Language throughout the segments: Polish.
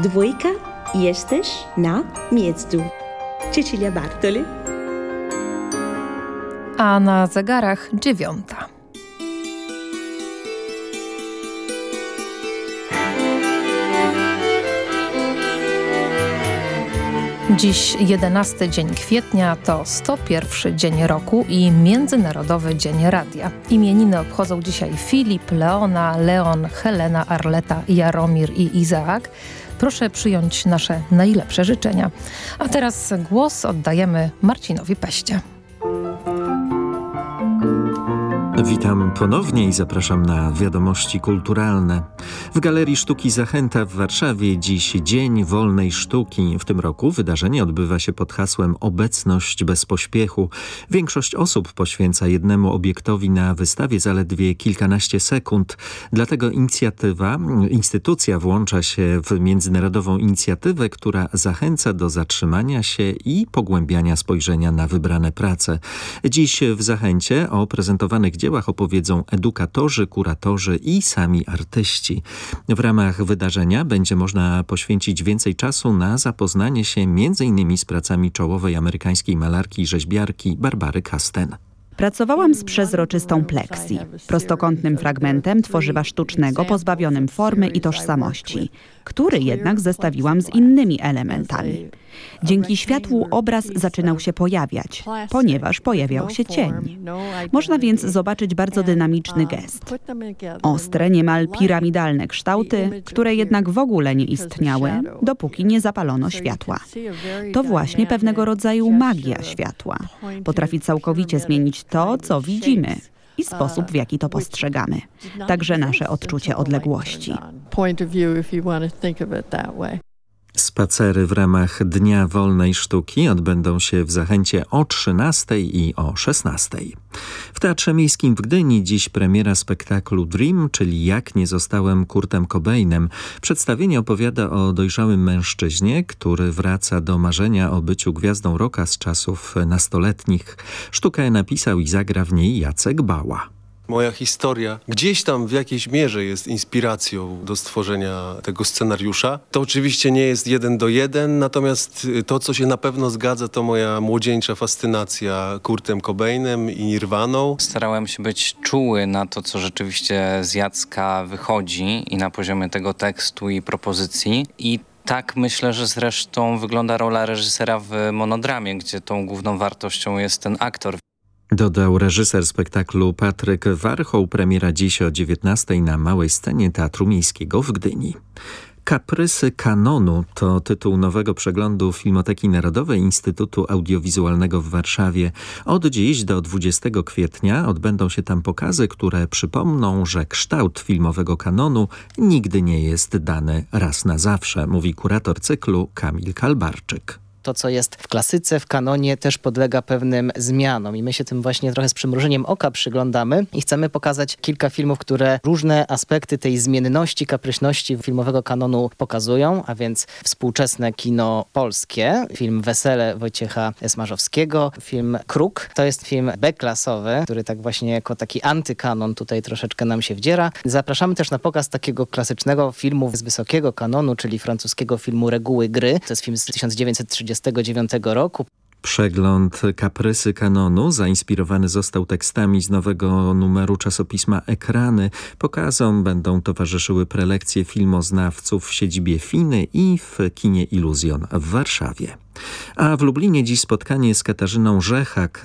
Dwójka, jesteś na miejscu. Cecilia Bartoli. A na zegarach dziewiąta. Dziś 11 dzień kwietnia to 101 dzień roku i Międzynarodowy Dzień Radia. Imieniny obchodzą dzisiaj Filip, Leona, Leon, Helena, Arleta, Jaromir i Izaak. Proszę przyjąć nasze najlepsze życzenia. A teraz głos oddajemy Marcinowi Peście. Witam ponownie i zapraszam na wiadomości kulturalne. W Galerii Sztuki Zachęta w Warszawie dziś Dzień Wolnej Sztuki. W tym roku wydarzenie odbywa się pod hasłem Obecność bez pośpiechu. Większość osób poświęca jednemu obiektowi na wystawie zaledwie kilkanaście sekund. Dlatego inicjatywa, instytucja włącza się w międzynarodową inicjatywę, która zachęca do zatrzymania się i pogłębiania spojrzenia na wybrane prace. Dziś w Zachęcie o prezentowanych dziełach dziełach opowiedzą edukatorzy, kuratorzy i sami artyści. W ramach wydarzenia będzie można poświęcić więcej czasu na zapoznanie się m.in. z pracami czołowej amerykańskiej malarki i rzeźbiarki Barbary Kasten. Pracowałam z przezroczystą pleksji, prostokątnym fragmentem tworzywa sztucznego pozbawionym formy i tożsamości, który jednak zestawiłam z innymi elementami. Dzięki światłu obraz zaczynał się pojawiać, ponieważ pojawiał się cień. Można więc zobaczyć bardzo dynamiczny gest. Ostre, niemal piramidalne kształty, które jednak w ogóle nie istniały, dopóki nie zapalono światła. To właśnie pewnego rodzaju magia światła. Potrafi całkowicie zmienić to, co widzimy i sposób, w jaki to postrzegamy. Także nasze odczucie odległości. Spacery w ramach Dnia Wolnej Sztuki odbędą się w Zachęcie o 13 i o 16. W Teatrze Miejskim w Gdyni dziś premiera spektaklu Dream, czyli Jak nie zostałem Kurtem Cobainem. Przedstawienie opowiada o dojrzałym mężczyźnie, który wraca do marzenia o byciu gwiazdą roka z czasów nastoletnich. Sztukę napisał i zagra w niej Jacek Bała. Moja historia gdzieś tam w jakiejś mierze jest inspiracją do stworzenia tego scenariusza. To oczywiście nie jest jeden do jeden, natomiast to, co się na pewno zgadza, to moja młodzieńcza fascynacja Kurtem Cobainem i Nirwaną. Starałem się być czuły na to, co rzeczywiście z Jacka wychodzi i na poziomie tego tekstu i propozycji. I tak myślę, że zresztą wygląda rola reżysera w monodramie, gdzie tą główną wartością jest ten aktor. Dodał reżyser spektaklu Patryk Warchoł. Premiera dziś o 19 na małej scenie Teatru Miejskiego w Gdyni. Kaprysy kanonu to tytuł nowego przeglądu Filmoteki Narodowej Instytutu Audiowizualnego w Warszawie. Od dziś do 20 kwietnia odbędą się tam pokazy, które przypomną, że kształt filmowego kanonu nigdy nie jest dany raz na zawsze, mówi kurator cyklu Kamil Kalbarczyk to, co jest w klasyce, w kanonie też podlega pewnym zmianom i my się tym właśnie trochę z przymrużeniem oka przyglądamy i chcemy pokazać kilka filmów, które różne aspekty tej zmienności, kapryśności filmowego kanonu pokazują, a więc współczesne kino polskie, film Wesele Wojciecha Smarzowskiego, film Kruk, to jest film B-klasowy, który tak właśnie jako taki antykanon tutaj troszeczkę nam się wdziera. Zapraszamy też na pokaz takiego klasycznego filmu z wysokiego kanonu, czyli francuskiego filmu Reguły gry. To jest film z 1930 1939 roku. Przegląd Kaprysy Kanonu zainspirowany został tekstami z nowego numeru czasopisma Ekrany. Pokazom będą towarzyszyły prelekcje filmoznawców w siedzibie Finy i w kinie Iluzjon w Warszawie. A w Lublinie dziś spotkanie z Katarzyną Rzechak,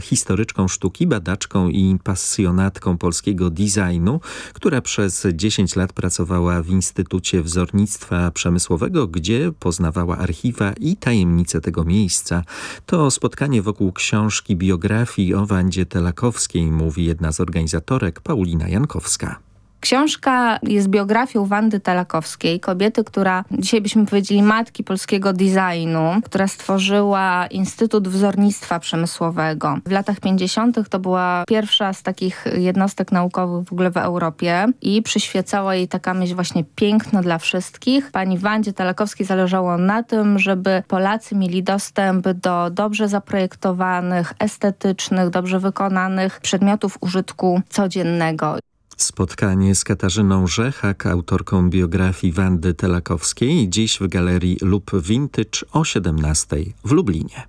historyczką sztuki, badaczką i pasjonatką polskiego designu, która przez 10 lat pracowała w Instytucie Wzornictwa Przemysłowego, gdzie poznawała archiwa i tajemnice tego miejsca. To spotkanie wokół książki biografii o Wandzie Telakowskiej, mówi jedna z organizatorek Paulina Jankowska. Książka jest biografią Wandy Talakowskiej, kobiety, która dzisiaj byśmy powiedzieli matki polskiego designu, która stworzyła Instytut Wzornictwa Przemysłowego. W latach 50. to była pierwsza z takich jednostek naukowych w ogóle w Europie i przyświecała jej taka myśl właśnie piękno dla wszystkich. Pani Wandzie Talakowskiej zależało na tym, żeby Polacy mieli dostęp do dobrze zaprojektowanych, estetycznych, dobrze wykonanych przedmiotów użytku codziennego. Spotkanie z Katarzyną Rzechak, autorką biografii Wandy Telakowskiej, dziś w Galerii Lub Vintage o 17 w Lublinie.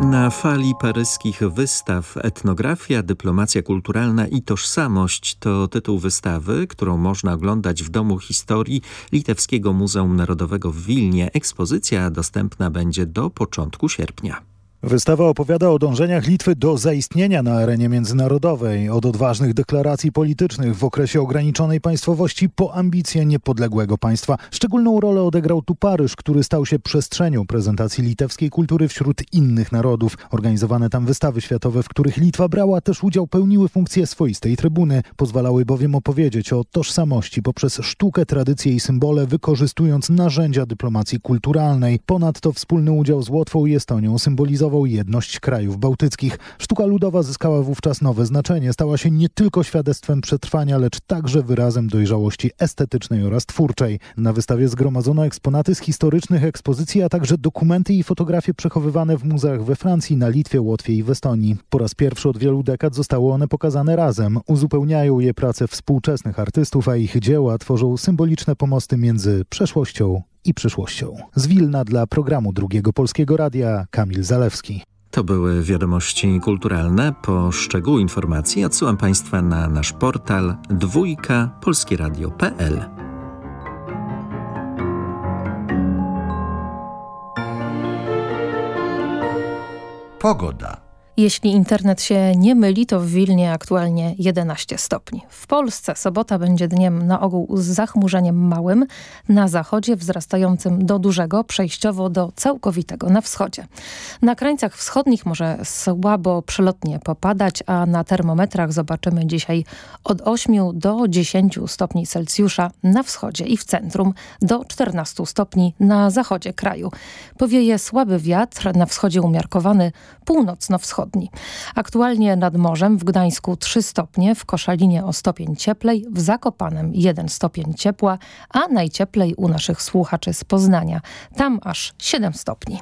Na fali paryskich wystaw Etnografia, dyplomacja kulturalna i tożsamość to tytuł wystawy, którą można oglądać w Domu Historii Litewskiego Muzeum Narodowego w Wilnie. Ekspozycja dostępna będzie do początku sierpnia. Wystawa opowiada o dążeniach Litwy do zaistnienia na arenie międzynarodowej, od odważnych deklaracji politycznych w okresie ograniczonej państwowości po ambicje niepodległego państwa. Szczególną rolę odegrał tu Paryż, który stał się przestrzenią prezentacji litewskiej kultury wśród innych narodów. Organizowane tam wystawy światowe, w których Litwa brała też udział, pełniły funkcję swoistej trybuny. Pozwalały bowiem opowiedzieć o tożsamości poprzez sztukę, tradycje i symbole, wykorzystując narzędzia dyplomacji kulturalnej. Ponadto wspólny udział z Łotwą i Estonią symbolizował jedność krajów bałtyckich. Sztuka ludowa zyskała wówczas nowe znaczenie. Stała się nie tylko świadectwem przetrwania, lecz także wyrazem dojrzałości estetycznej oraz twórczej. Na wystawie zgromadzono eksponaty z historycznych ekspozycji, a także dokumenty i fotografie przechowywane w muzeach we Francji, na Litwie, Łotwie i w Estonii. Po raz pierwszy od wielu dekad zostały one pokazane razem. Uzupełniają je prace współczesnych artystów, a ich dzieła tworzą symboliczne pomosty między przeszłością i przyszłością. Z Wilna dla programu Drugiego Polskiego Radia Kamil Zalewski. To były wiadomości kulturalne. Po szczegóły informacji odsyłam Państwa na nasz portal dwójka polskieradio.pl. Pogoda. Jeśli internet się nie myli, to w Wilnie aktualnie 11 stopni. W Polsce sobota będzie dniem na ogół z zachmurzeniem małym, na zachodzie wzrastającym do dużego, przejściowo do całkowitego na wschodzie. Na krańcach wschodnich może słabo przelotnie popadać, a na termometrach zobaczymy dzisiaj od 8 do 10 stopni Celsjusza na wschodzie i w centrum, do 14 stopni na zachodzie kraju. Powieje słaby wiatr, na wschodzie umiarkowany, północno-wschodni wschodni. Aktualnie nad morzem w Gdańsku 3 stopnie, w Koszalinie o stopień cieplej, w Zakopanem 1 stopień ciepła, a najcieplej u naszych słuchaczy z Poznania. Tam aż 7 stopni.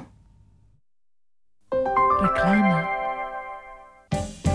Reklama.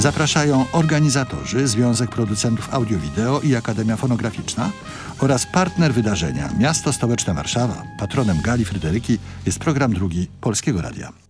Zapraszają organizatorzy, Związek Producentów Audio-Wideo i Akademia Fonograficzna oraz partner wydarzenia Miasto Stołeczne Warszawa. Patronem Gali Fryderyki jest program drugi Polskiego Radia.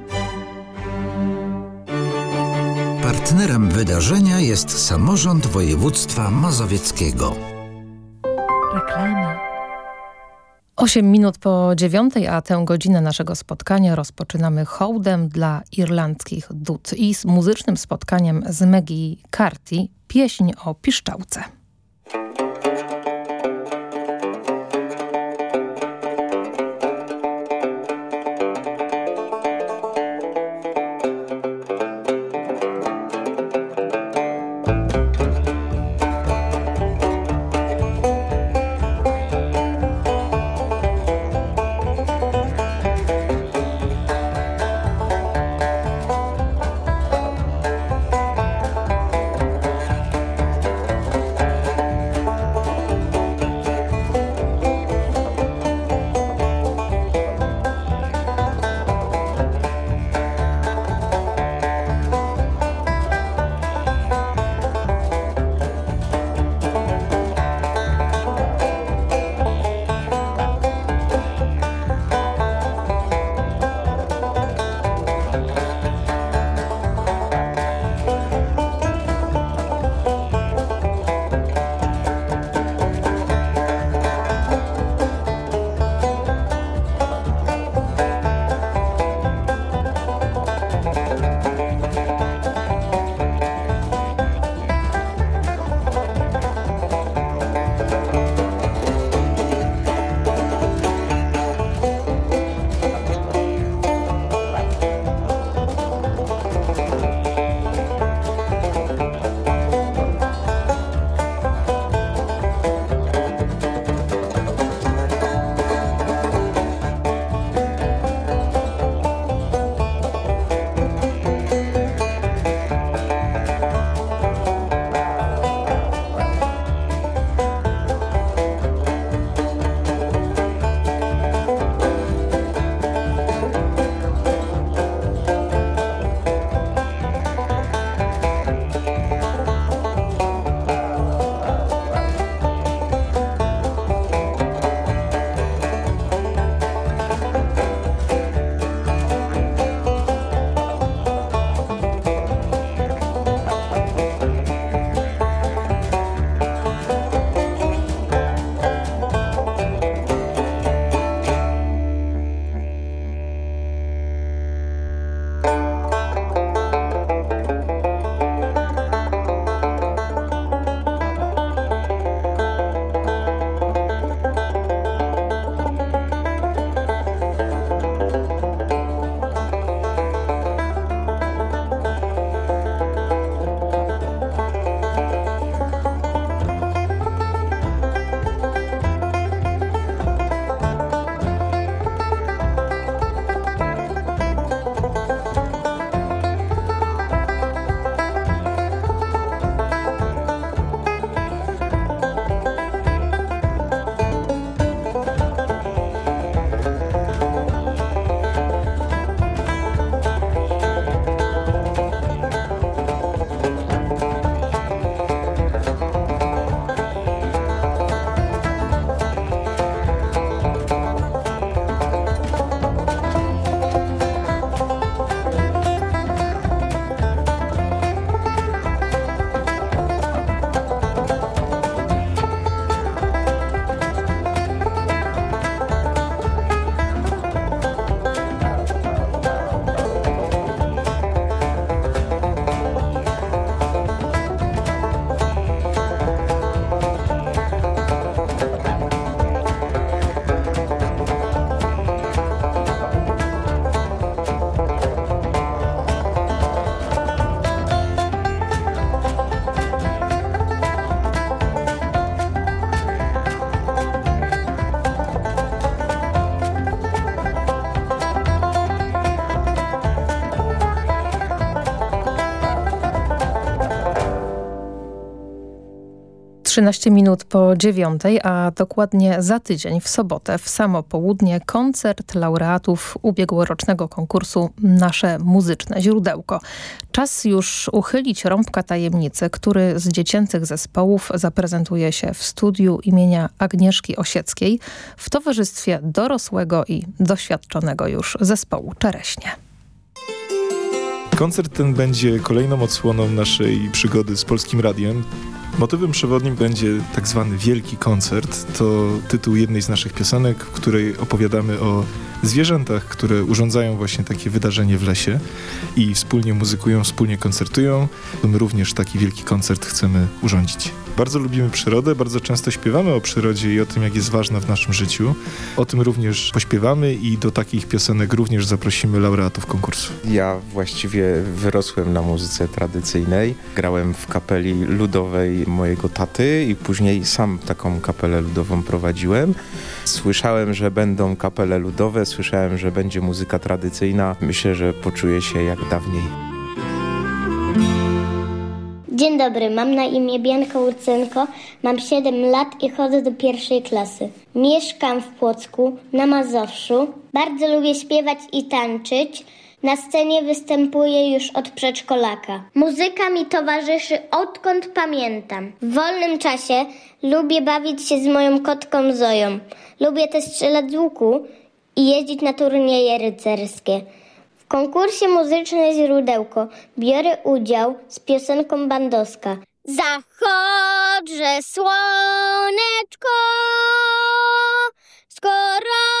Partnerem wydarzenia jest samorząd województwa mazowieckiego. Reklama. 8 minut po dziewiątej, a tę godzinę naszego spotkania rozpoczynamy hołdem dla irlandzkich dud i z muzycznym spotkaniem z Maggie Carty, pieśń o piszczałce. 13 minut po dziewiątej, a dokładnie za tydzień w sobotę w samo południe koncert laureatów ubiegłorocznego konkursu Nasze Muzyczne Źródełko. Czas już uchylić rąbka tajemnicy, który z dziecięcych zespołów zaprezentuje się w studiu imienia Agnieszki Osieckiej w towarzystwie dorosłego i doświadczonego już zespołu Czereśnie. Koncert ten będzie kolejną odsłoną naszej przygody z Polskim Radiem. Motywem przewodnim będzie tak zwany Wielki Koncert. To tytuł jednej z naszych piosenek, w której opowiadamy o zwierzętach, które urządzają właśnie takie wydarzenie w lesie i wspólnie muzykują, wspólnie koncertują. My również taki wielki koncert chcemy urządzić. Bardzo lubimy przyrodę, bardzo często śpiewamy o przyrodzie i o tym, jak jest ważna w naszym życiu. O tym również pośpiewamy i do takich piosenek również zaprosimy laureatów konkursu. Ja właściwie wyrosłem na muzyce tradycyjnej. Grałem w kapeli ludowej mojego taty i później sam taką kapelę ludową prowadziłem. Słyszałem, że będą kapele ludowe, słyszałem, że będzie muzyka tradycyjna. Myślę, że poczuję się jak dawniej. Dzień dobry, mam na imię Bianka Urcenko, mam 7 lat i chodzę do pierwszej klasy. Mieszkam w Płocku, na Mazowszu. Bardzo lubię śpiewać i tańczyć. Na scenie występuję już od przedszkolaka. Muzyka mi towarzyszy odkąd pamiętam. W wolnym czasie lubię bawić się z moją kotką Zoją. Lubię też strzelać z łuku i jeździć na turnieje rycerskie. Konkursie Muzyczne Źródełko biorę udział z piosenką Bandoska. Zachodże słoneczko, skoro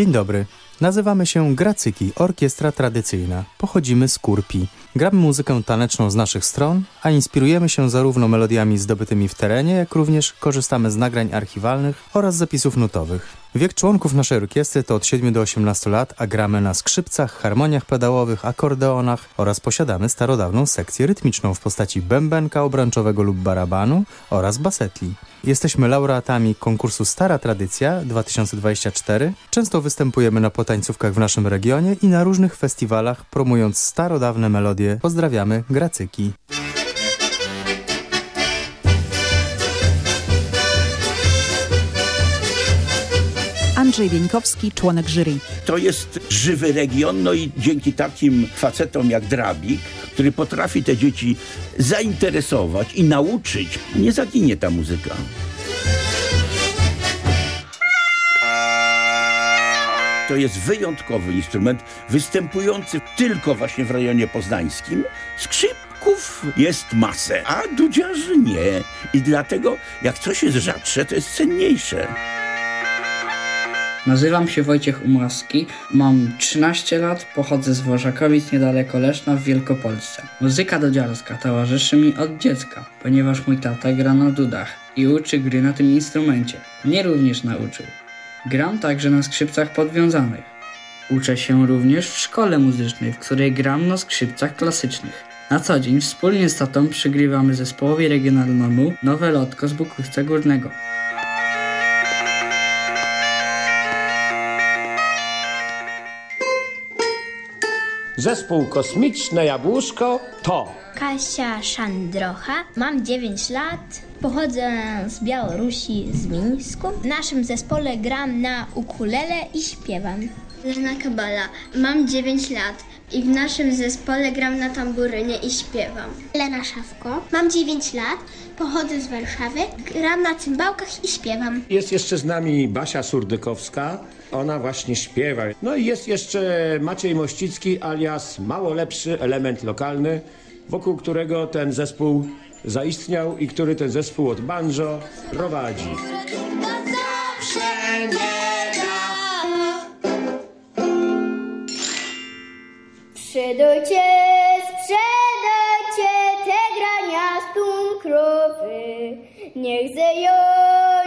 Dzień dobry. Nazywamy się Gracyki, orkiestra tradycyjna. Pochodzimy z Kurpi. Gramy muzykę taneczną z naszych stron, a inspirujemy się zarówno melodiami zdobytymi w terenie, jak również korzystamy z nagrań archiwalnych oraz zapisów nutowych. Wiek członków naszej orkiestry to od 7 do 18 lat, a gramy na skrzypcach, harmoniach pedałowych, akordeonach oraz posiadamy starodawną sekcję rytmiczną w postaci bębenka obręczowego lub barabanu oraz basetli. Jesteśmy laureatami konkursu Stara Tradycja 2024. Często występujemy na potańcówkach w naszym regionie i na różnych festiwalach, promując starodawne melodie. Pozdrawiamy, Gracyki. Andrzej Wieńkowski, członek jury. To jest żywy region, no i dzięki takim facetom jak Drabik, który potrafi te dzieci zainteresować i nauczyć, nie zaginie ta muzyka. To jest wyjątkowy instrument, występujący tylko właśnie w rejonie poznańskim. Skrzypków jest masę, a dudziarzy nie. I dlatego jak coś jest rzadsze, to jest cenniejsze. Nazywam się Wojciech Umłaski, mam 13 lat, pochodzę z Wożakowic niedaleko Leszna w Wielkopolsce. Muzyka dodziarska towarzyszy mi od dziecka, ponieważ mój tata gra na dudach i uczy gry na tym instrumencie. Mnie również nauczył. Gram także na skrzypcach podwiązanych. Uczę się również w szkole muzycznej, w której gram na skrzypcach klasycznych. Na co dzień wspólnie z tatą przygrywamy zespołowi regionalnemu Nowe Lotko z Bukuchca Górnego. Zespół Kosmiczne Jabłuszko to. Kasia Szandrocha, mam 9 lat, pochodzę z Białorusi, z Mińsku. W naszym zespole gram na ukulele i śpiewam. Lena Kabala, mam 9 lat i w naszym zespole gram na tamburynie i śpiewam. Lena Szafko, mam 9 lat, pochodzę z Warszawy, gram na cymbałkach i śpiewam. Jest jeszcze z nami Basia Surdykowska, ona właśnie śpiewa. No i jest jeszcze Maciej Mościcki alias mało lepszy element lokalny, wokół którego ten zespół zaistniał i który ten zespół od banjo prowadzi. Sprzedajcie, sprzedajcie te grania stum krowy. Niech zejo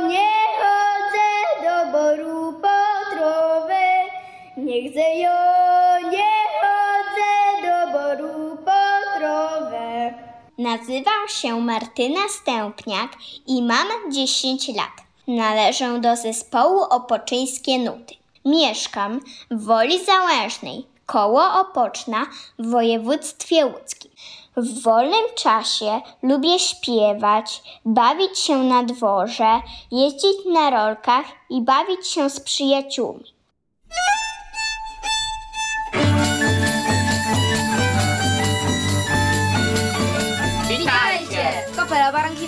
nie chodzę do boru po trowę. Niech zejo nie chodzę do boru po trowę. Nazywam się Martyna Stępniak i mam 10 lat. Należę do zespołu Opoczyńskie Nuty. Mieszkam w Woli Załężnej, koło Opoczna w województwie łódzkim. W wolnym czasie lubię śpiewać, bawić się na dworze, jeździć na rolkach i bawić się z przyjaciółmi. Witajcie! Kopela Barankiewiczów.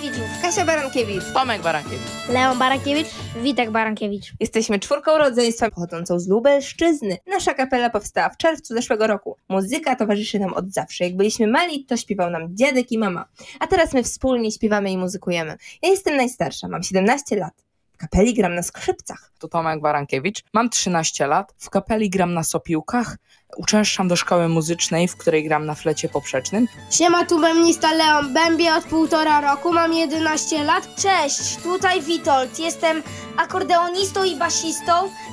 Kasia Barankiewicz. Tomek Barankiewicz. Leon Barankiewicz. Witek Barankiewicz. Jesteśmy czwórką rodzeństwa pochodzącą z Lubelszczyzny. Nasza kapela powstała w czerwcu zeszłego roku. Muzyka towarzyszy nam od zawsze. Jak byliśmy mali, to śpiewał nam dziadek i mama. A teraz my wspólnie śpiewamy i muzykujemy. Ja jestem najstarsza, mam 17 lat. W kapeli gram na skrzypcach. Tu Tomek Barankiewicz. Mam 13 lat. W kapeli gram na sopiłkach. Uczęszczam do szkoły muzycznej, w której gram na flecie poprzecznym. Siema, tu bębnista Leon. Bębię od półtora roku, mam 11 lat. Cześć, tutaj Witold. Jestem akordeonistą i basistą.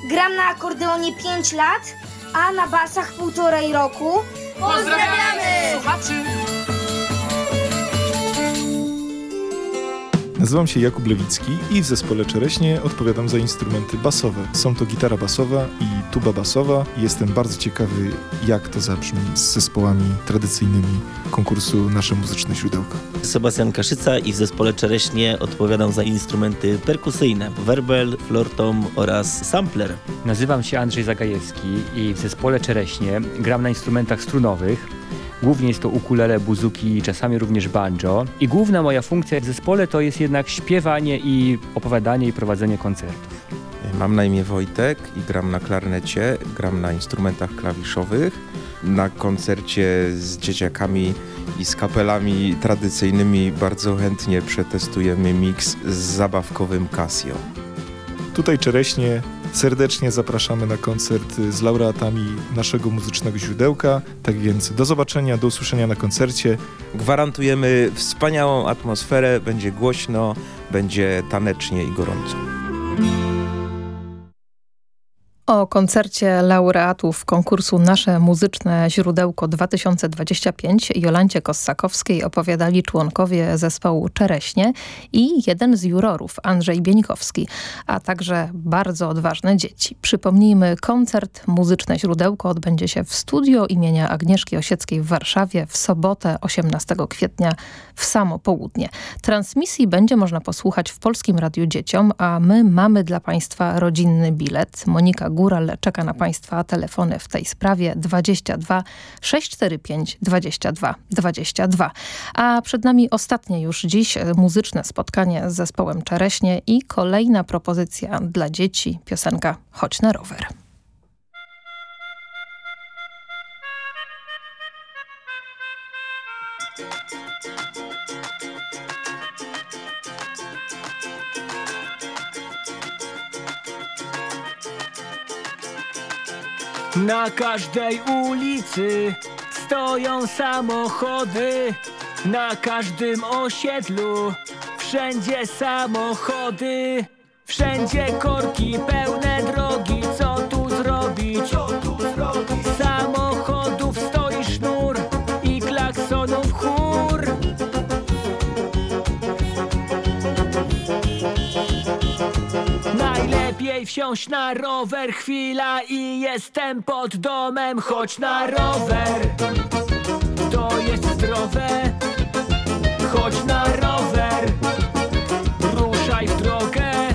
Gram na akordeonie 5 lat, a na basach półtorej roku. Pozdrawiamy! Słuchaczy! Nazywam się Jakub Lewicki i w zespole Czereśnie odpowiadam za instrumenty basowe. Są to gitara basowa i tuba basowa. Jestem bardzo ciekawy, jak to zabrzmi z zespołami tradycyjnymi konkursu Nasze Muzyczne Źródełko. Sebastian Kaszyca i w zespole Czereśnie odpowiadam za instrumenty perkusyjne, werbel, flortom oraz sampler. Nazywam się Andrzej Zagajewski i w zespole Czereśnie gram na instrumentach strunowych. Głównie jest to ukulele, buzuki, czasami również banjo. I główna moja funkcja w zespole to jest jednak śpiewanie i opowiadanie i prowadzenie koncertów. Mam na imię Wojtek i gram na klarnecie, gram na instrumentach klawiszowych. Na koncercie z dzieciakami i z kapelami tradycyjnymi bardzo chętnie przetestujemy miks z zabawkowym Casio. Tutaj Czereśnie serdecznie zapraszamy na koncert z laureatami naszego muzycznego źródełka. Tak więc do zobaczenia, do usłyszenia na koncercie. Gwarantujemy wspaniałą atmosferę, będzie głośno, będzie tanecznie i gorąco. O koncercie laureatów konkursu Nasze Muzyczne Źródełko 2025 Jolancie Kossakowskiej opowiadali członkowie zespołu Czereśnie i jeden z jurorów, Andrzej Bieńkowski, a także bardzo odważne dzieci. Przypomnijmy, koncert Muzyczne Źródełko odbędzie się w studio imienia Agnieszki Osieckiej w Warszawie w sobotę 18 kwietnia w samo południe. Transmisji będzie można posłuchać w Polskim Radiu Dzieciom, a my mamy dla Państwa rodzinny bilet. Monika Góral czeka na Państwa telefony w tej sprawie 22 645 22 22. A przed nami ostatnie już dziś muzyczne spotkanie z zespołem Czereśnie i kolejna propozycja dla dzieci, piosenka Chodź na rower. Na każdej ulicy stoją samochody, na każdym osiedlu wszędzie samochody, wszędzie korki pełne drogi. Co tu zrobić? Samochodów Najlepiej wsiąść na rower, chwila i jestem pod domem. Chodź na rower, to jest zdrowe. Chodź na rower, ruszaj w drogę.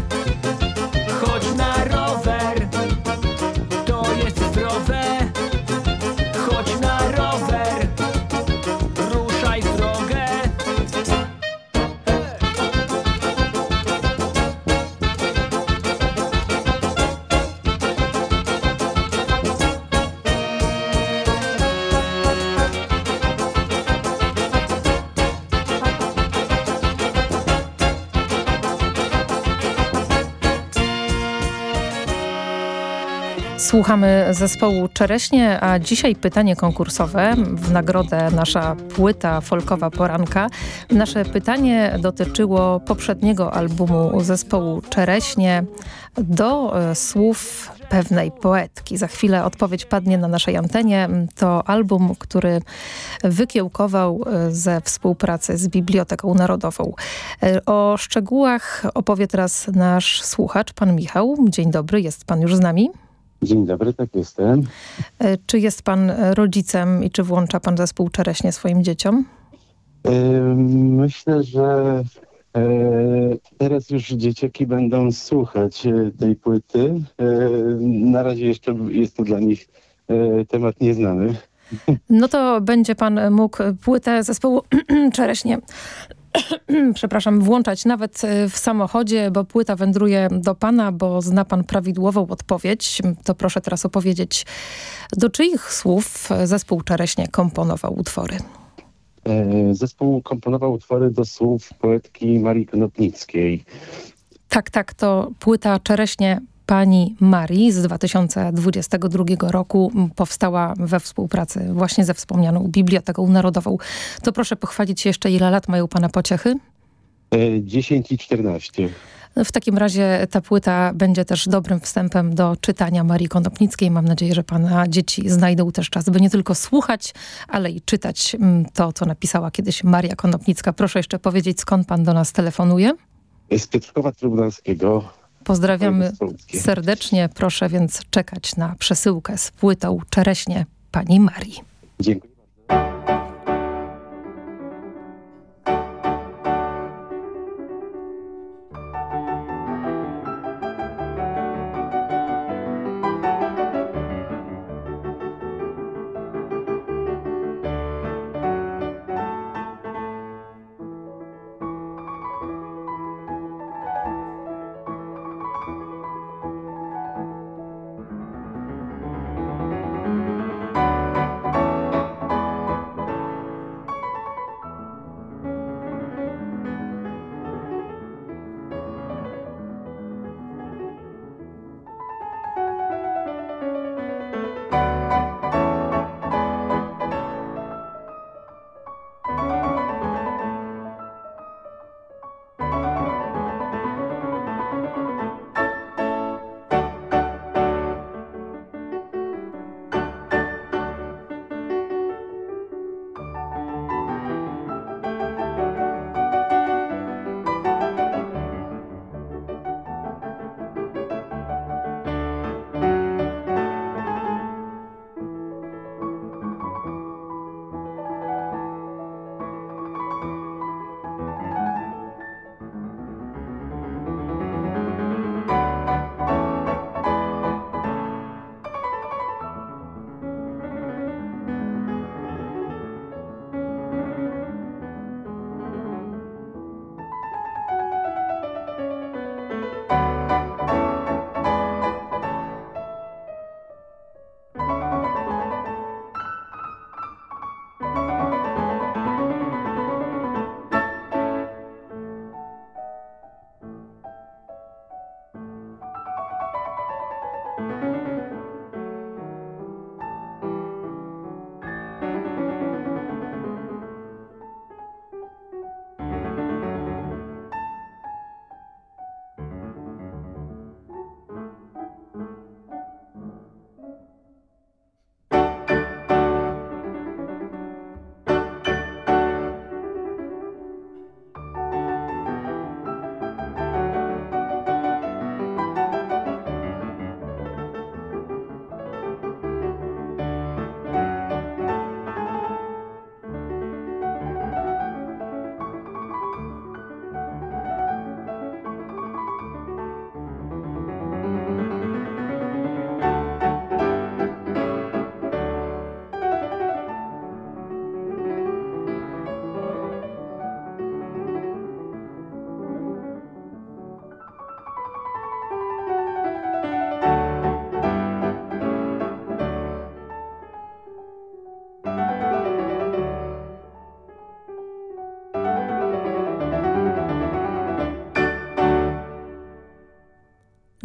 Słuchamy zespołu Czereśnie, a dzisiaj pytanie konkursowe. W nagrodę nasza płyta folkowa poranka. Nasze pytanie dotyczyło poprzedniego albumu zespołu Czereśnie do e, słów pewnej poetki. Za chwilę odpowiedź padnie na naszej antenie. To album, który wykiełkował e, ze współpracy z Biblioteką Narodową. E, o szczegółach opowie teraz nasz słuchacz, pan Michał. Dzień dobry, jest pan już z nami? Dzień dobry, tak jestem. E, czy jest pan rodzicem i czy włącza pan zespół Czereśnie swoim dzieciom? Myślę, że teraz już dzieciaki będą słuchać tej płyty. Na razie jeszcze jest to dla nich temat nieznany. No to będzie pan mógł płytę zespołu Czereśnie przepraszam, włączać nawet w samochodzie, bo płyta wędruje do pana, bo zna pan prawidłową odpowiedź. To proszę teraz opowiedzieć, do czyich słów zespół Czereśnie komponował utwory? E, zespół komponował utwory do słów poetki Marii Konopnickiej. Tak, tak, to płyta Czereśnie pani Marii z 2022 roku powstała we współpracy właśnie ze wspomnianą Biblioteką Narodową. To proszę pochwalić się jeszcze, ile lat mają pana pociechy? 10 e, i 14. W takim razie ta płyta będzie też dobrym wstępem do czytania Marii Konopnickiej. Mam nadzieję, że pana dzieci znajdą też czas, by nie tylko słuchać, ale i czytać mm, to, co napisała kiedyś Maria Konopnicka. Proszę jeszcze powiedzieć, skąd pan do nas telefonuje? Z Piotrkowa Trybunalskiego. Pozdrawiamy serdecznie. Proszę więc czekać na przesyłkę z płytą Czereśnie pani Marii. Dziękuję.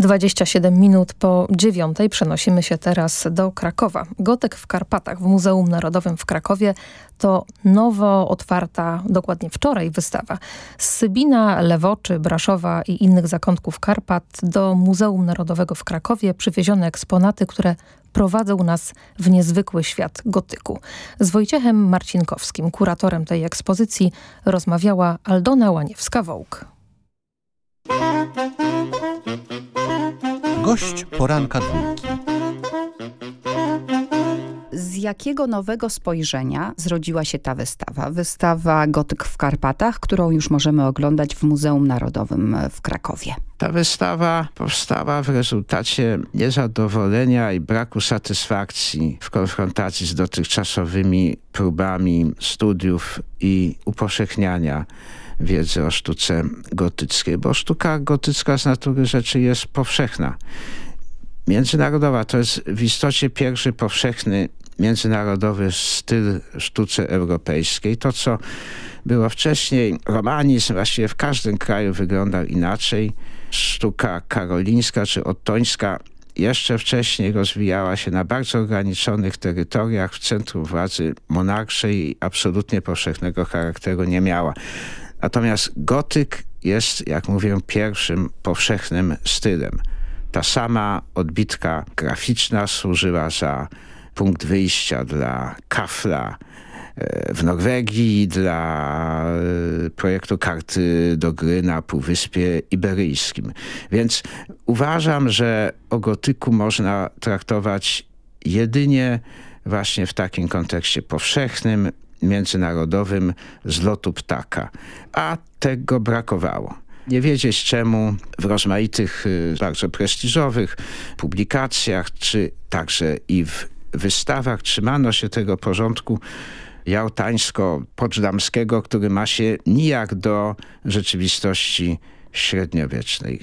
27 minut po dziewiątej przenosimy się teraz do Krakowa. Gotek w Karpatach w Muzeum Narodowym w Krakowie to nowo otwarta, dokładnie wczoraj, wystawa. Z Sybina, Lewoczy, Braszowa i innych zakątków Karpat do Muzeum Narodowego w Krakowie przywiezione eksponaty, które prowadzą nas w niezwykły świat gotyku. Z Wojciechem Marcinkowskim, kuratorem tej ekspozycji, rozmawiała Aldona Łaniewska-Wołk. Gość poranka dwójki. Z jakiego nowego spojrzenia zrodziła się ta wystawa? Wystawa Gotyk w Karpatach, którą już możemy oglądać w Muzeum Narodowym w Krakowie. Ta wystawa powstała w rezultacie niezadowolenia i braku satysfakcji w konfrontacji z dotychczasowymi próbami studiów i upowszechniania wiedzy o sztuce gotyckiej, bo sztuka gotycka z natury rzeczy jest powszechna. Międzynarodowa to jest w istocie pierwszy powszechny międzynarodowy styl sztuce europejskiej. To, co było wcześniej, romanizm właściwie w każdym kraju wyglądał inaczej. Sztuka karolińska czy ottońska jeszcze wcześniej rozwijała się na bardzo ograniczonych terytoriach w centrum władzy monarszej i absolutnie powszechnego charakteru nie miała. Natomiast gotyk jest, jak mówię, pierwszym powszechnym stylem. Ta sama odbitka graficzna służyła za punkt wyjścia dla Kafla e, w Norwegii, dla e, projektu karty do gry na Półwyspie Iberyjskim. Więc uważam, że o gotyku można traktować jedynie właśnie w takim kontekście powszechnym, międzynarodowym z lotu ptaka. A tego brakowało. Nie wiedzieć czemu w rozmaitych, y, bardzo prestiżowych publikacjach, czy także i w wystawach trzymano się tego porządku jałtańsko-poczdamskiego, który ma się nijak do rzeczywistości średniowiecznej.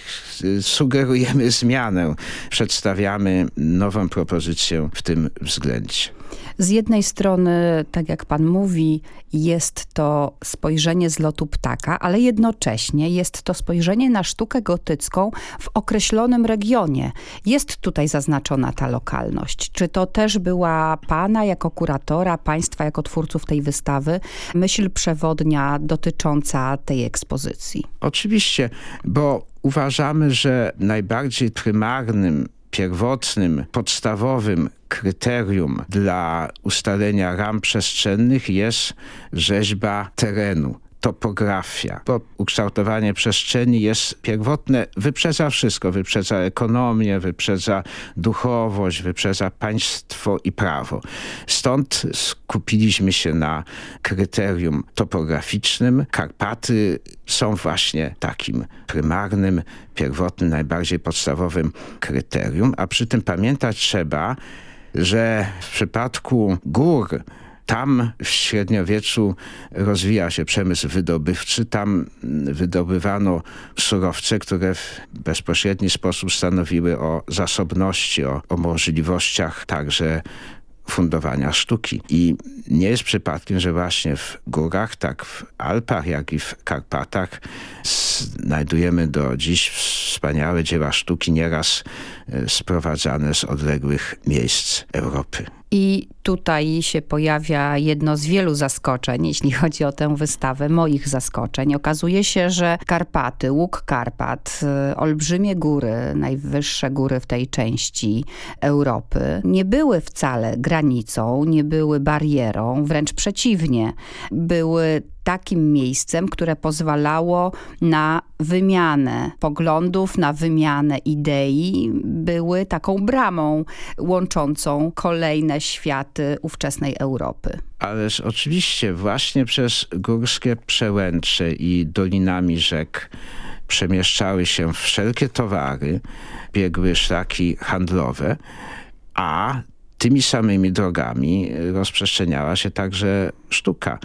Sugerujemy zmianę, przedstawiamy nową propozycję w tym względzie. Z jednej strony, tak jak pan mówi, jest to spojrzenie z lotu ptaka, ale jednocześnie jest to spojrzenie na sztukę gotycką w określonym regionie. Jest tutaj zaznaczona ta lokalność. Czy to też była pana jako kuratora, państwa jako twórców tej wystawy, myśl przewodnia dotycząca tej ekspozycji? Oczywiście, bo uważamy, że najbardziej prymarnym pierwotnym, podstawowym kryterium dla ustalenia ram przestrzennych jest rzeźba terenu topografia, bo ukształtowanie przestrzeni jest pierwotne, wyprzedza wszystko, wyprzedza ekonomię, wyprzedza duchowość, wyprzedza państwo i prawo. Stąd skupiliśmy się na kryterium topograficznym. Karpaty są właśnie takim prymarnym, pierwotnym, najbardziej podstawowym kryterium, a przy tym pamiętać trzeba, że w przypadku gór tam w średniowieczu rozwija się przemysł wydobywczy, tam wydobywano surowce, które w bezpośredni sposób stanowiły o zasobności, o, o możliwościach także fundowania sztuki. I nie jest przypadkiem, że właśnie w górach, tak w Alpach, jak i w Karpatach znajdujemy do dziś wspaniałe dzieła sztuki, nieraz sprowadzane z odległych miejsc Europy. I tutaj się pojawia jedno z wielu zaskoczeń, jeśli chodzi o tę wystawę, moich zaskoczeń. Okazuje się, że Karpaty, łuk Karpat, y, olbrzymie góry, najwyższe góry w tej części Europy, nie były wcale granicą, nie były barierą, wręcz przeciwnie. Były takim miejscem, które pozwalało na wymianę poglądów, na wymianę idei, były taką bramą łączącą kolejne światy ówczesnej Europy. Ależ oczywiście właśnie przez górskie przełęcze i dolinami rzek przemieszczały się wszelkie towary, biegły szlaki handlowe, a tymi samymi drogami rozprzestrzeniała się także sztuka.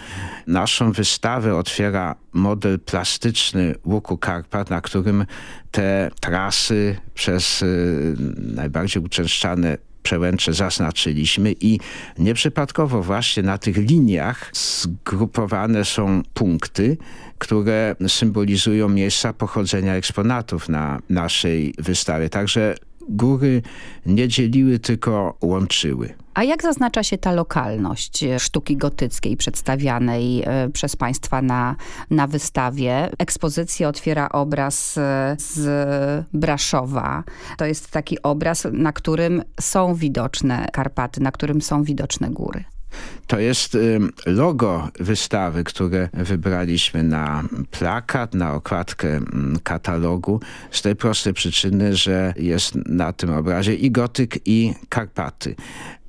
Naszą wystawę otwiera model plastyczny Łuku Karpat, na którym te trasy przez y, najbardziej uczęszczane przełęcze zaznaczyliśmy i nieprzypadkowo właśnie na tych liniach zgrupowane są punkty, które symbolizują miejsca pochodzenia eksponatów na naszej wystawie. Także góry nie dzieliły, tylko łączyły. A jak zaznacza się ta lokalność sztuki gotyckiej przedstawianej e, przez Państwa na, na wystawie? Ekspozycję otwiera obraz e, z Braszowa. To jest taki obraz, na którym są widoczne Karpaty, na którym są widoczne góry. To jest logo wystawy, które wybraliśmy na plakat, na okładkę katalogu z tej prostej przyczyny, że jest na tym obrazie i gotyk i Karpaty.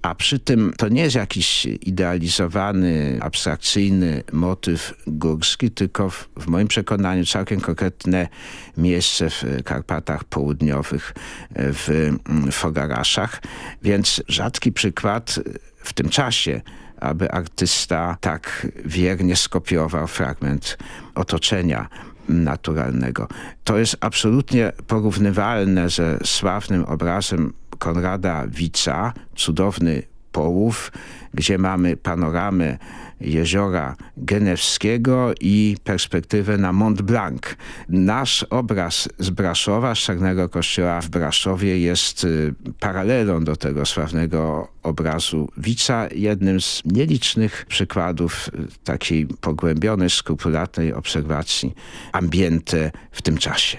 A przy tym to nie jest jakiś idealizowany, abstrakcyjny motyw górski, tylko w, w, moim przekonaniu całkiem konkretne miejsce w Karpatach Południowych, w Fogaraszach. Więc rzadki przykład w tym czasie, aby artysta tak wiernie skopiował fragment otoczenia naturalnego. To jest absolutnie porównywalne ze sławnym obrazem Konrada Wica, cudowny połów, gdzie mamy panoramę jeziora Genewskiego i perspektywę na Mont Blanc. Nasz obraz z Braszowa, z Czarnego Kościoła w Braszowie jest y, paralelą do tego sławnego obrazu Wica, jednym z nielicznych przykładów y, takiej pogłębionej, skrupulatnej obserwacji ambiente w tym czasie.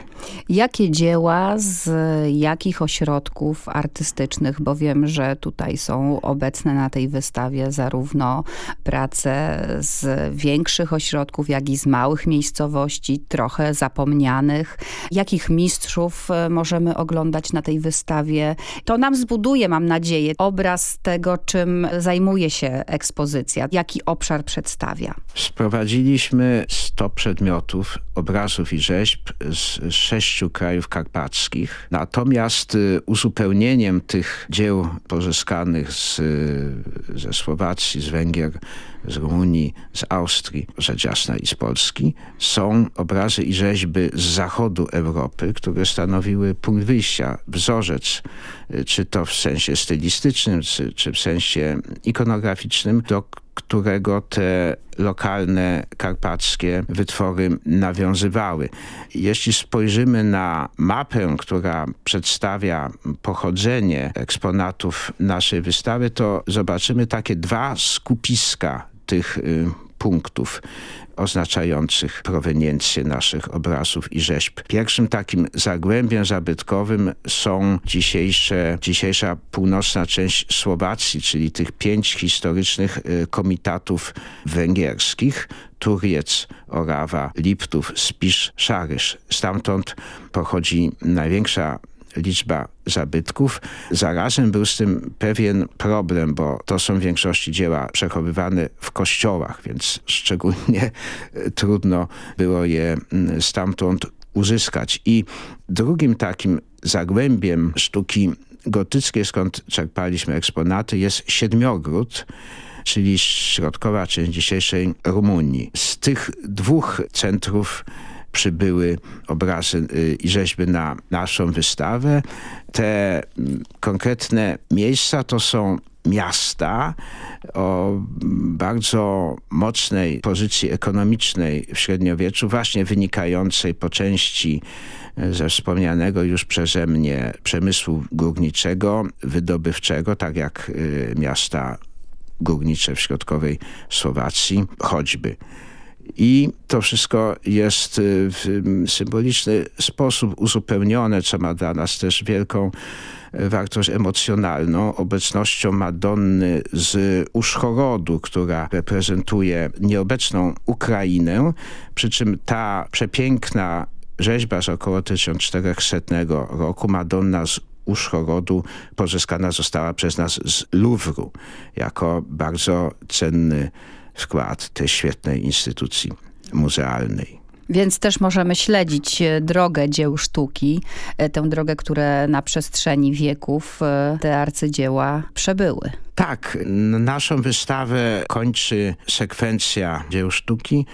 Jakie dzieła z jakich ośrodków artystycznych, bo wiem, że tutaj są obecne na tej wystawie zarówno prace z większych ośrodków, jak i z małych miejscowości, trochę zapomnianych. Jakich mistrzów e, możemy oglądać na tej wystawie? To nam zbuduje, mam nadzieję, obraz tego, czym zajmuje się ekspozycja, jaki obszar przedstawia. Sprowadziliśmy 100 przedmiotów, obrazów i rzeźb z sześciu krajów karpackich. Natomiast y, uzupełnieniem tych dzieł pozyskanych z, ze Słowacji, z Węgier, z Rumunii, z Austrii, rzecz jasna i z Polski, są obrazy i rzeźby z zachodu Europy, które stanowiły punkt wyjścia, wzorzec, y, czy to w sensie stylistycznym, czy, czy w sensie ikonograficznym, do którego te lokalne karpackie wytwory nawiązywały. Jeśli spojrzymy na mapę, która przedstawia pochodzenie eksponatów naszej wystawy, to zobaczymy takie dwa skupiska tych y, punktów oznaczających proweniencję naszych obrazów i rzeźb. Pierwszym takim zagłębiem zabytkowym są dzisiejsze, dzisiejsza północna część Słowacji, czyli tych pięć historycznych y, komitatów węgierskich, Turiec, Orawa, Liptów, Spisz, Szarysz. Stamtąd pochodzi największa liczba zabytków. Zarazem był z tym pewien problem, bo to są w większości dzieła przechowywane w kościołach, więc szczególnie e, trudno było je mm, stamtąd uzyskać. I drugim takim zagłębiem sztuki gotyckiej, skąd czerpaliśmy eksponaty, jest Siedmiogród, czyli środkowa część dzisiejszej Rumunii. Z tych dwóch centrów przybyły obrazy y, i rzeźby na naszą wystawę. Te mm, konkretne miejsca to są miasta o bardzo mocnej pozycji ekonomicznej w średniowieczu, właśnie wynikającej po części y, ze wspomnianego już przeze mnie przemysłu górniczego, wydobywczego, tak jak y, miasta górnicze w środkowej Słowacji, choćby. I to wszystko jest y, w symboliczny sposób uzupełnione, co ma dla nas też wielką y, wartość emocjonalną. Obecnością Madonny z Uszchorodu, która reprezentuje nieobecną Ukrainę, przy czym ta przepiękna rzeźba z około 1400 roku, Madonna z Uszchorodu pozyskana została przez nas z Luwru jako bardzo cenny wkład tej świetnej instytucji muzealnej. Więc też możemy śledzić e, drogę dzieł sztuki, e, tę drogę, które na przestrzeni wieków e, te arcydzieła przebyły. Tak, naszą wystawę kończy sekwencja dzieł sztuki,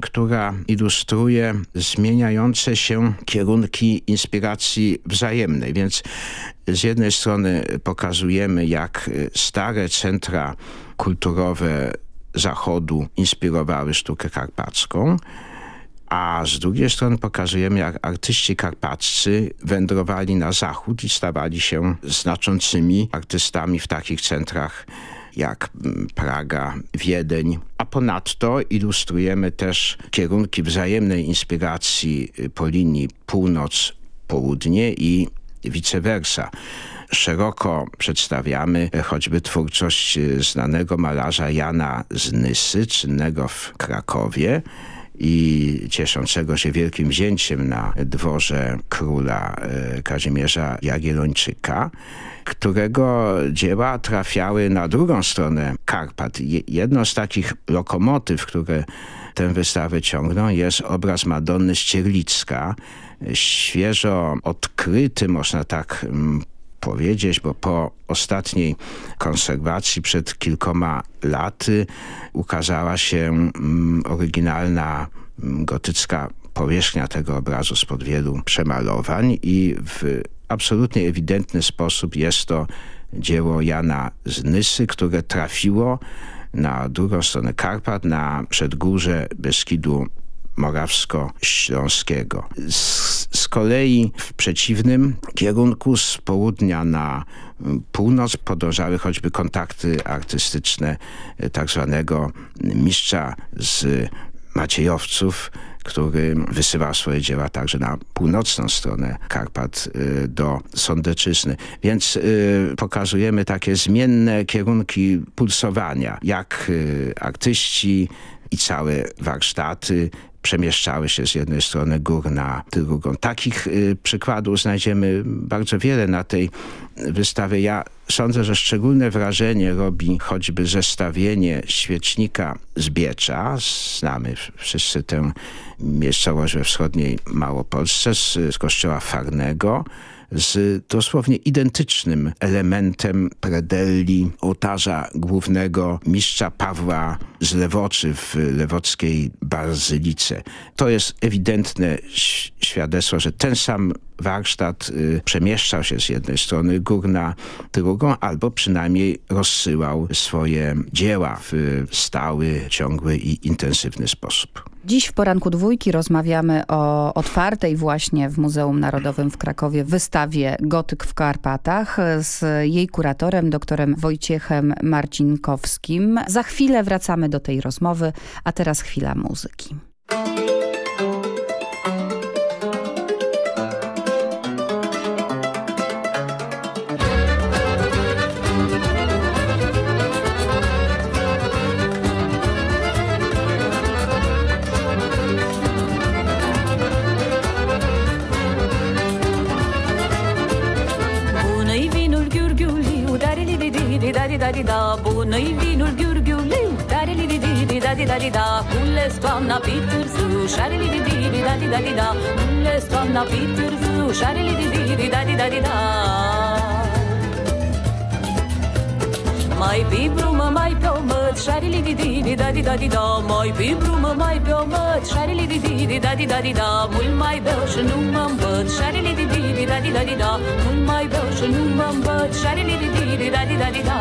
która ilustruje zmieniające się kierunki inspiracji wzajemnej. Więc z jednej strony pokazujemy, jak stare centra kulturowe Zachodu inspirowały sztukę karpacką, a z drugiej strony pokazujemy, jak artyści karpaccy wędrowali na zachód i stawali się znaczącymi artystami w takich centrach jak mm, Praga, Wiedeń. A ponadto ilustrujemy też kierunki wzajemnej inspiracji y, po linii północ-południe i vice versa szeroko przedstawiamy choćby twórczość znanego malarza Jana Znysy, czynnego w Krakowie, i cieszącego się wielkim wzięciem na dworze króla y, Kazimierza Jagiellończyka, którego dzieła trafiały na drugą stronę Karpat. Jedną z takich lokomotyw, które tę wystawę ciągną jest obraz Madonny Ścierlicka, świeżo odkryty, można tak mm, powiedzieć, bo po ostatniej konserwacji przed kilkoma laty ukazała się mm, oryginalna mm, gotycka powierzchnia tego obrazu spod wielu przemalowań i w absolutnie ewidentny sposób jest to dzieło Jana Znysy, które trafiło na drugą stronę Karpat, na przedgórze Beskidu Morawsko-Śląskiego. Z, z, kolei w przeciwnym kierunku z południa na północ podążały choćby kontakty artystyczne tak zwanego mistrza z Maciejowców, który wysyłał swoje dzieła także na północną stronę Karpat y, do Sądeczyzny. Więc y, pokazujemy takie zmienne kierunki pulsowania, jak artyści i całe warsztaty przemieszczały się z jednej strony gór na drugą. Takich y, przykładów znajdziemy bardzo wiele na tej wystawie. Ja sądzę, że szczególne wrażenie robi choćby zestawienie świecznika z Biecza. Znamy wszyscy tę miejscowość we wschodniej Małopolsce z, z kościoła Farnego z dosłownie identycznym elementem predelli ołtarza głównego mistrza Pawła z Lewoczy w lewockiej bazylice. To jest ewidentne świadectwo, że ten sam warsztat y, przemieszczał się z jednej strony gór na drugą, albo przynajmniej rozsyłał swoje dzieła w stały, ciągły i intensywny sposób. Dziś w poranku dwójki rozmawiamy o otwartej właśnie w Muzeum Narodowym w Krakowie wystawie Gotyk w Karpatach z jej kuratorem, doktorem Wojciechem Marcinkowskim. Za chwilę wracamy do tej rozmowy, a teraz chwila muzyki. Di da bună-i vinul ghiurghiuliu Dari li di di di da di da di da Cules toamna pe târziu Șare li di di di da di da di da Cules toamna pe târziu Șare li di di di da di da di da Mai pe brumă, mai pe o măt Șare li di di di da di da di da Mai pe brumă, mai pe o măt Șare li di di di da di da di da Mult mai beau și nu mă îmbăt Șare li di di di da di da di da Mult mai beau și nu mă îmbăt Șare li di di di da di da di da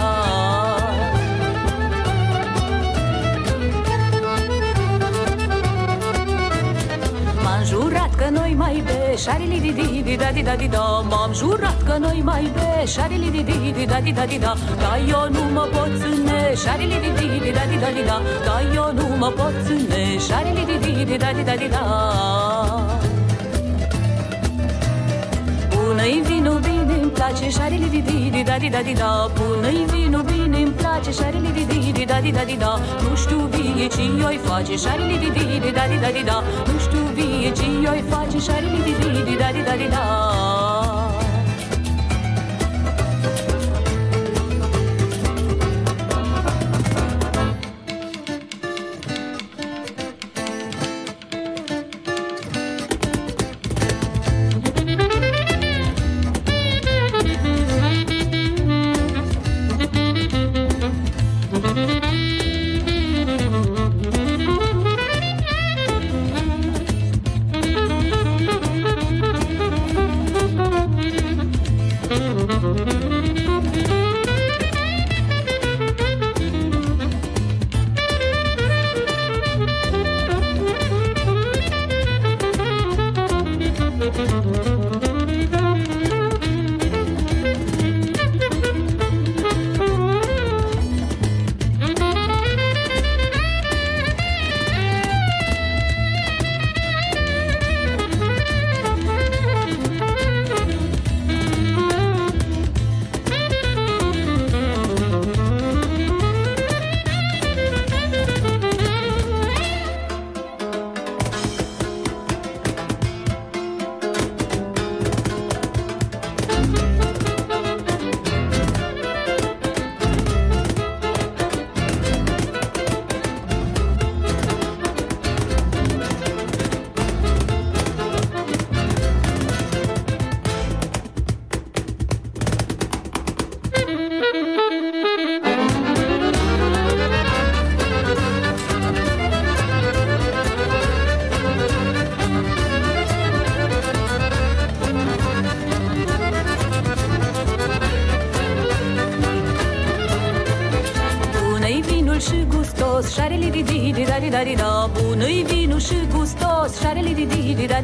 jurat că noi mai be Șarili di di di da di da di da M-am jurat că noi mai be Șarili di di di da di da di da Ca eu nu mă pot ține Șarili di di di da di da di da Ca eu nu mă pot ține Șarili di di di da di da di da Bună-i vinul bine îmi place Șarili di di di da di da di da. Bună-i vinul bine îmi place Șarili di di di da di da di da. Nu știu vie ce i face Șarili di di di da di da di da. Nu știu vie ce i face Șarili di di di da di da di da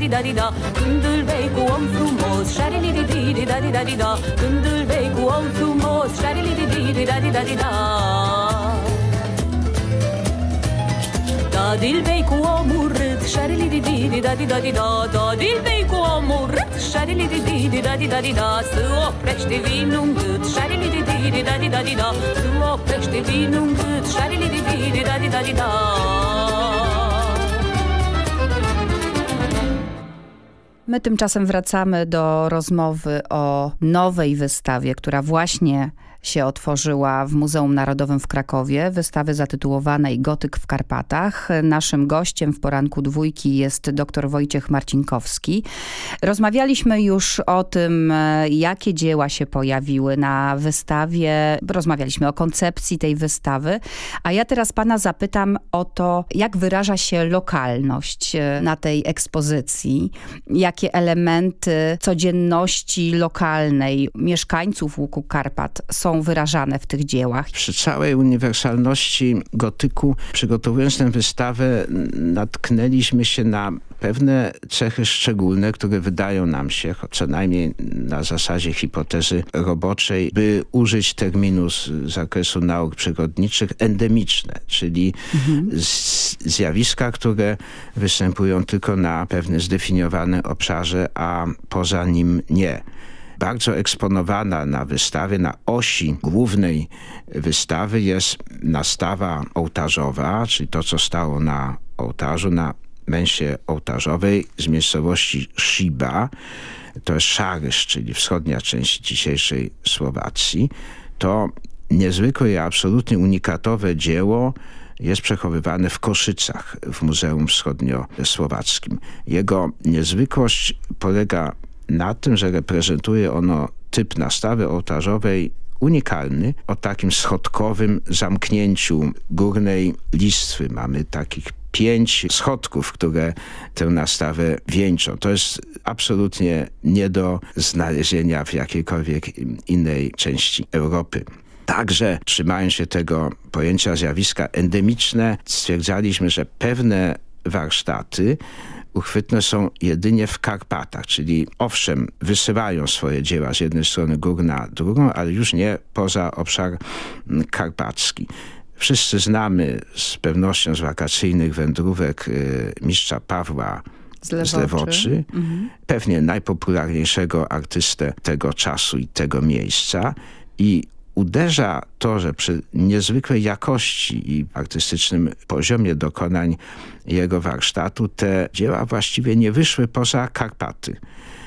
di da di da îl vei cu om frumos Șareli di di di da di da di da Când vei cu om frumos Șareli di di di da di da di da Da dil cu omorât Șarili di di di da di da di da Da dil cu omorât Șarili di di di da di da di da Să oprește vinul în gât Șarili di di di da di da di da Să oprește vinul în gât Șarili di di di da di da di da My tymczasem wracamy do rozmowy o nowej wystawie, która właśnie się otworzyła w Muzeum Narodowym w Krakowie, wystawy zatytułowanej Gotyk w Karpatach. Naszym gościem w poranku dwójki jest dr Wojciech Marcinkowski. Rozmawialiśmy już o tym, jakie dzieła się pojawiły na wystawie. Rozmawialiśmy o koncepcji tej wystawy, a ja teraz pana zapytam o to, jak wyraża się lokalność na tej ekspozycji, jakie elementy codzienności lokalnej mieszkańców Łuku Karpat są są wyrażane w tych dziełach. Przy całej uniwersalności gotyku, przygotowując tę wystawę, natknęliśmy się na pewne cechy szczególne, które wydają nam się, co najmniej na zasadzie hipotezy roboczej, by użyć terminu z zakresu nauk przyrodniczych, endemiczne, czyli mhm. zjawiska, które występują tylko na pewnym zdefiniowanym obszarze, a poza nim nie bardzo eksponowana na wystawie, na osi głównej wystawy jest nastawa ołtarzowa, czyli to, co stało na ołtarzu, na męsie ołtarzowej z miejscowości Shiba. To jest Szarysz, czyli wschodnia część dzisiejszej Słowacji. To niezwykłe i absolutnie unikatowe dzieło jest przechowywane w Koszycach w Muzeum Wschodniosłowackim. Jego niezwykłość polega na tym, że reprezentuje ono typ nastawy ołtarzowej unikalny o takim schodkowym zamknięciu górnej listwy. Mamy takich pięć schodków, które tę nastawę wieńczą. To jest absolutnie nie do znalezienia w jakiejkolwiek innej części Europy. Także trzymając się tego pojęcia zjawiska endemiczne, stwierdzaliśmy, że pewne warsztaty uchwytne są jedynie w Karpatach, czyli owszem, wysyłają swoje dzieła z jednej strony gór na drugą, ale już nie poza obszar karpacki. Wszyscy znamy z pewnością z wakacyjnych wędrówek y, mistrza Pawła z Lewoczy, mhm. pewnie najpopularniejszego artystę tego czasu i tego miejsca i uderza to, że przy niezwykłej jakości i artystycznym poziomie dokonań jego warsztatu te dzieła właściwie nie wyszły poza Karpaty.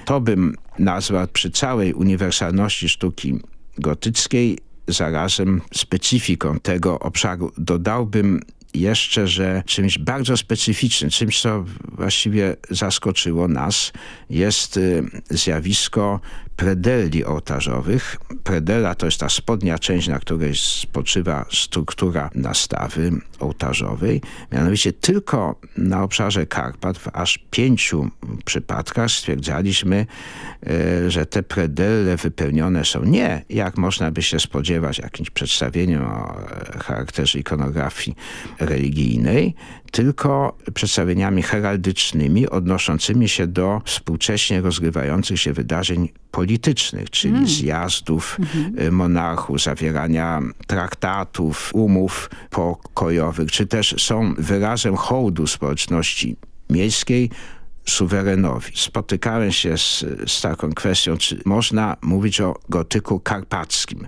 To bym nazwał przy całej uniwersalności sztuki gotyckiej zarazem specyfiką tego obszaru. Dodałbym jeszcze, że czymś bardzo specyficznym, czymś, co właściwie zaskoczyło nas, jest y, zjawisko predelli ołtarzowych. Predela to jest ta spodnia część, na której spoczywa struktura nastawy ołtarzowej. Mianowicie tylko na obszarze Karpat w aż pięciu przypadkach stwierdzaliśmy, e, że te predelle wypełnione są nie, jak można by się spodziewać, jakimś przedstawieniem o charakterze ikonografii religijnej, tylko przedstawieniami heraldycznymi odnoszącymi się do współcześnie rozgrywających się wydarzeń politycznych, czyli mm. zjazdów mm -hmm. monarchów, zawierania traktatów, umów pokojowych, czy też są wyrazem hołdu społeczności miejskiej suwerenowi. Spotykałem się z, z taką kwestią, czy można mówić o gotyku karpackim.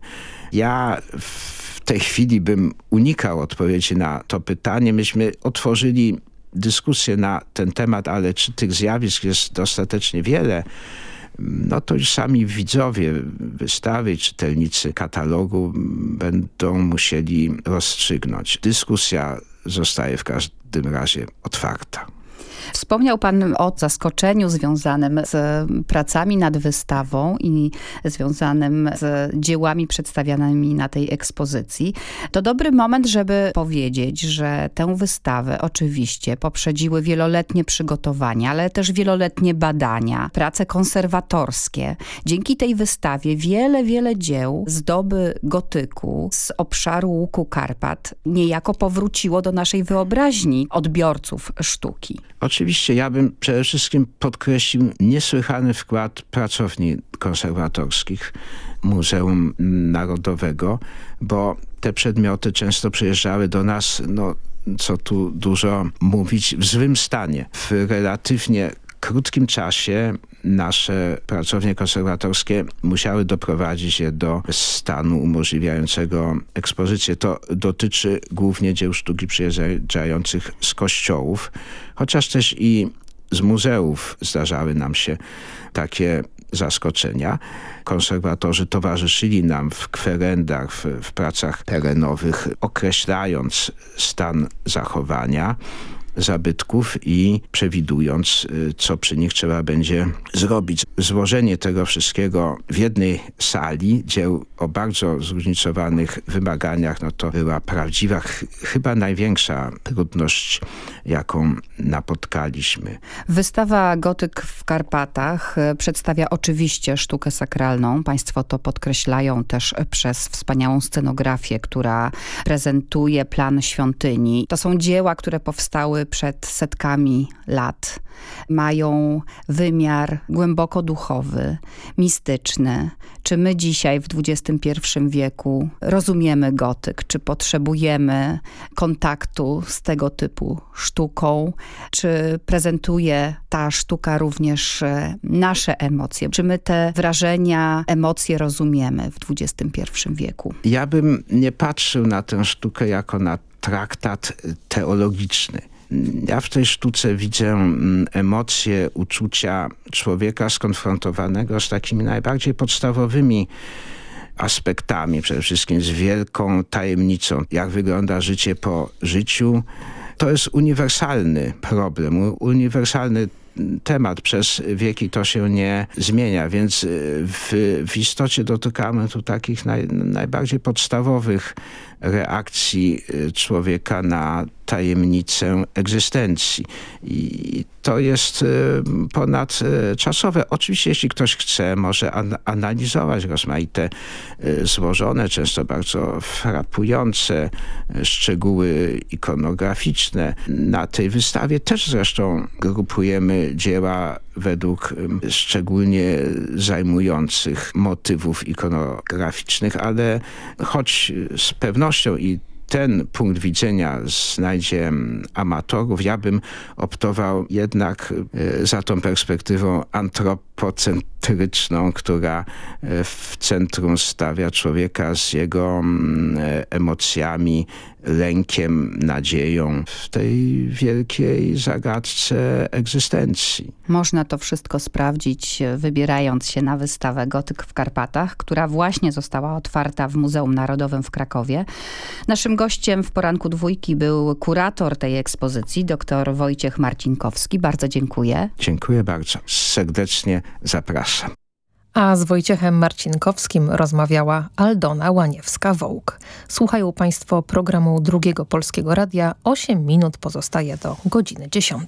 Ja w tej chwili bym unikał odpowiedzi na to pytanie. Myśmy otworzyli dyskusję na ten temat, ale czy tych zjawisk jest dostatecznie wiele, no to już sami widzowie wystawy, czytelnicy katalogu będą musieli rozstrzygnąć. Dyskusja zostaje w każdym razie otwarta. Wspomniał Pan o zaskoczeniu związanym z pracami nad wystawą i związanym z dziełami przedstawianymi na tej ekspozycji. To dobry moment, żeby powiedzieć, że tę wystawę oczywiście poprzedziły wieloletnie przygotowania, ale też wieloletnie badania, prace konserwatorskie. Dzięki tej wystawie wiele, wiele dzieł z doby gotyku, z obszaru łuku Karpat niejako powróciło do naszej wyobraźni odbiorców sztuki. Ja bym przede wszystkim podkreślił niesłychany wkład pracowni konserwatorskich Muzeum Narodowego, bo te przedmioty często przyjeżdżały do nas, no co tu dużo mówić, w złym stanie. W relatywnie krótkim czasie nasze pracownie konserwatorskie musiały doprowadzić je do stanu umożliwiającego ekspozycję. To dotyczy głównie dzieł sztuki przyjeżdżających z kościołów, chociaż też i z muzeów zdarzały nam się takie zaskoczenia. Konserwatorzy towarzyszyli nam w kwerendach, w, w pracach terenowych, określając stan zachowania zabytków i przewidując, y, co przy nich trzeba będzie zrobić. Złożenie tego wszystkiego w jednej sali dzieł o bardzo zróżnicowanych wymaganiach, no to była prawdziwa, ch chyba największa trudność, jaką napotkaliśmy. Wystawa Gotyk w Karpatach y, przedstawia oczywiście sztukę sakralną. Państwo to podkreślają też przez wspaniałą scenografię, która prezentuje plan świątyni. To są dzieła, które powstały przed setkami lat. Mają wymiar głęboko duchowy, mistyczny. Czy my dzisiaj w XXI wieku rozumiemy gotyk? Czy potrzebujemy kontaktu z tego typu sztuką? Czy prezentuje ta sztuka również e, nasze emocje? Czy my te wrażenia, emocje rozumiemy w XXI wieku? Ja bym nie patrzył na tę sztukę jako na traktat teologiczny ja w tej sztuce widzę mm, emocje, uczucia człowieka skonfrontowanego z takimi najbardziej podstawowymi aspektami, przede wszystkim z wielką tajemnicą, jak wygląda życie po życiu. To jest uniwersalny problem, uniwersalny temat przez wieki to się nie zmienia, więc y, w, w istocie dotykamy tu takich naj, najbardziej podstawowych reakcji y, człowieka na tajemnicę egzystencji. I to jest y, ponadczasowe. Oczywiście, jeśli ktoś chce, może an analizować rozmaite y, złożone, często bardzo frapujące szczegóły ikonograficzne. Na tej wystawie też zresztą grupujemy dzieła według szczególnie zajmujących motywów ikonograficznych, ale choć z pewnością i ten punkt widzenia znajdzie amatorów, ja bym optował jednak e, za tą perspektywą antropocentryczną, która e, w centrum stawia człowieka z jego e, emocjami, lękiem, nadzieją w tej wielkiej zagadce egzystencji. Można to wszystko sprawdzić wybierając się na wystawę Gotyk w Karpatach, która właśnie została otwarta w Muzeum Narodowym w Krakowie. Naszym gościem w poranku dwójki był kurator tej ekspozycji, dr Wojciech Marcinkowski. Bardzo dziękuję. Dziękuję bardzo. Serdecznie zapraszam. A z Wojciechem Marcinkowskim rozmawiała Aldona Łaniewska-Wołk. Słuchają Państwo programu Drugiego Polskiego Radia. 8 minut pozostaje do godziny 10.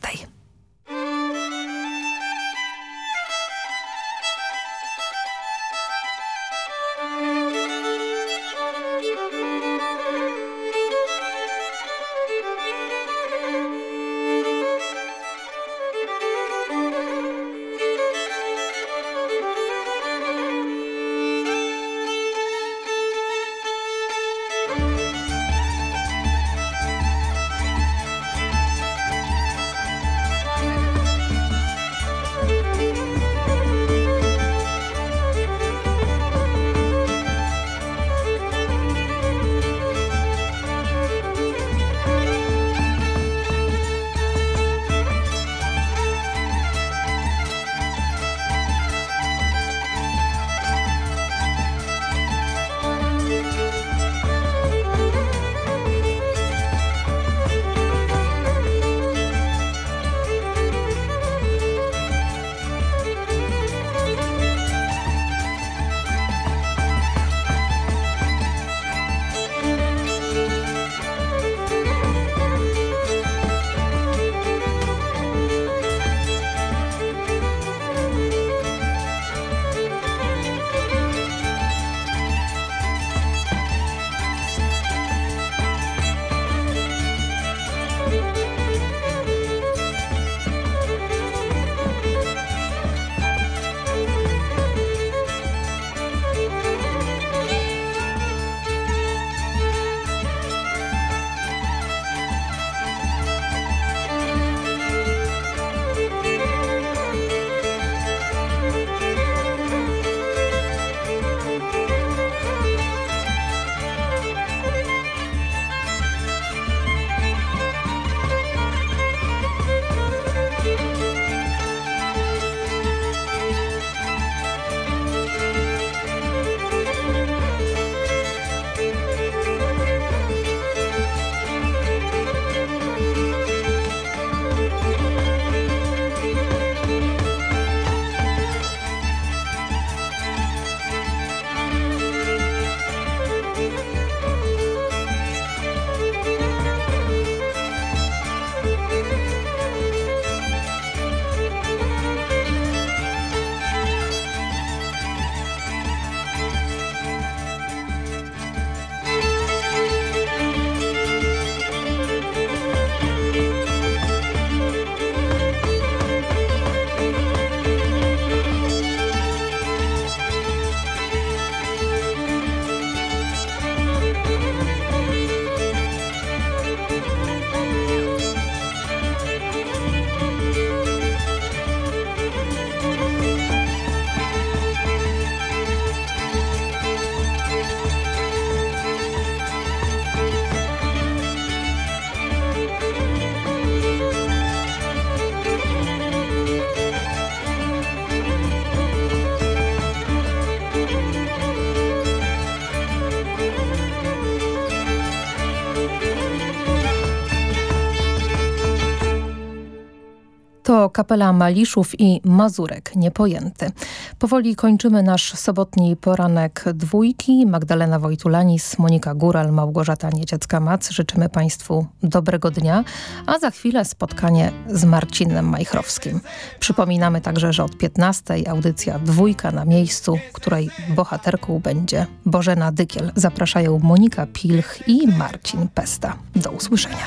To kapela Maliszów i Mazurek Niepojęty. Powoli kończymy nasz sobotni poranek dwójki. Magdalena Wojtulanis, Monika Góral, Małgorzata Nieciecka-Mac. Życzymy Państwu dobrego dnia, a za chwilę spotkanie z Marcinem Majchrowskim. Przypominamy także, że od 15 audycja dwójka na miejscu, której bohaterką będzie Bożena Dykiel. Zapraszają Monika Pilch i Marcin Pesta. Do usłyszenia.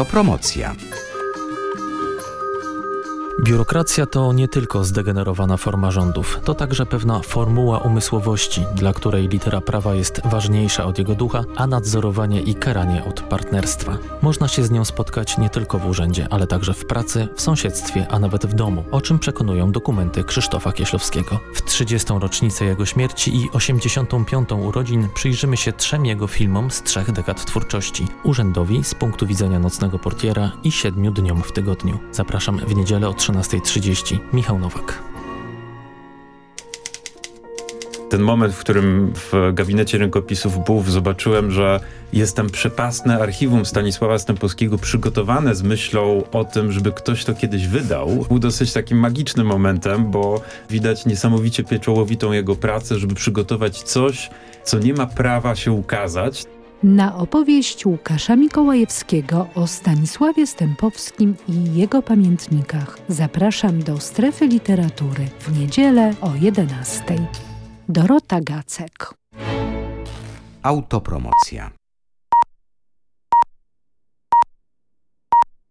Autopromocja. Biurokracja to nie tylko zdegenerowana forma rządów, to także pewna formuła umysłowości, dla której litera prawa jest ważniejsza od jego ducha, a nadzorowanie i karanie od partnerstwa. Można się z nią spotkać nie tylko w urzędzie, ale także w pracy, w sąsiedztwie, a nawet w domu, o czym przekonują dokumenty Krzysztofa Kieślowskiego. W 30. rocznicę jego śmierci i 85. urodzin przyjrzymy się trzem jego filmom z trzech dekad twórczości. Urzędowi z punktu widzenia nocnego portiera i siedmiu dniom w tygodniu. Zapraszam w niedzielę o 13.30. Michał Nowak. Ten moment, w którym w gabinecie rękopisów BUF zobaczyłem, że jestem przepasne archiwum Stanisława Stępowskiego przygotowane z myślą o tym, żeby ktoś to kiedyś wydał, był dosyć takim magicznym momentem, bo widać niesamowicie pieczołowitą jego pracę, żeby przygotować coś, co nie ma prawa się ukazać. Na opowieść Łukasza Mikołajewskiego o Stanisławie Stępowskim i jego pamiętnikach zapraszam do strefy literatury w niedzielę o 11. Dorota Gacek. Autopromocja.